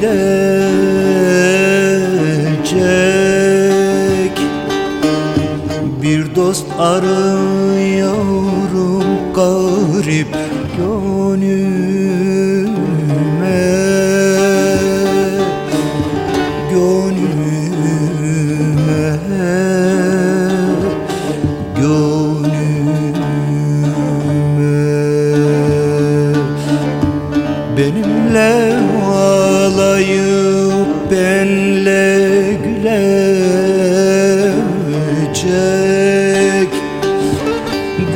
bilecek Bir dost arıyorum garip gönlüme. Gönlüme. Gönlüme. Benimle var ağlayıp benle gülecek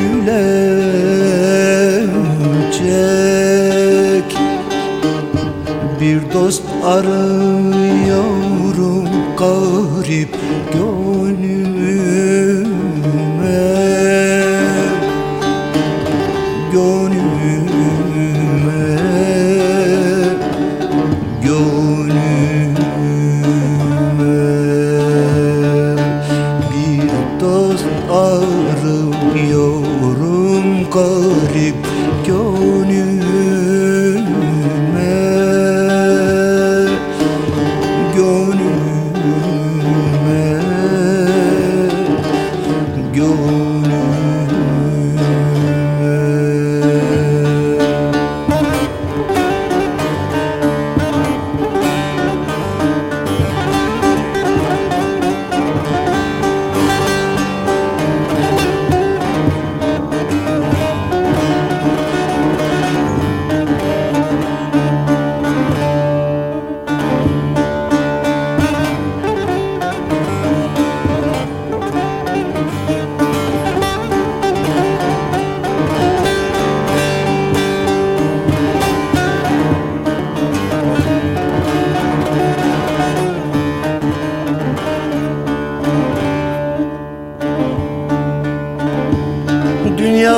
Gülecek. Bir dost arıyorum garip gönlüme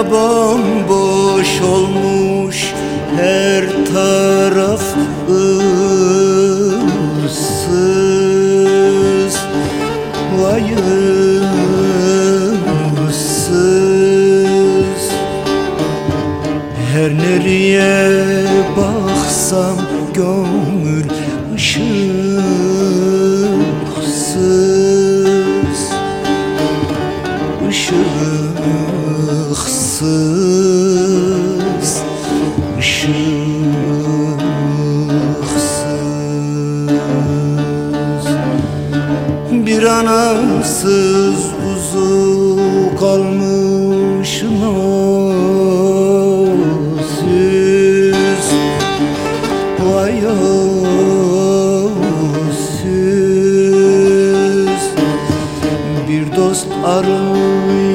bomboş olmuş her taraf ıssız Vay ıssız Her nereye baksam gönül ışıksız anasız kuzu kalmış nozsüz Vay bir dost arı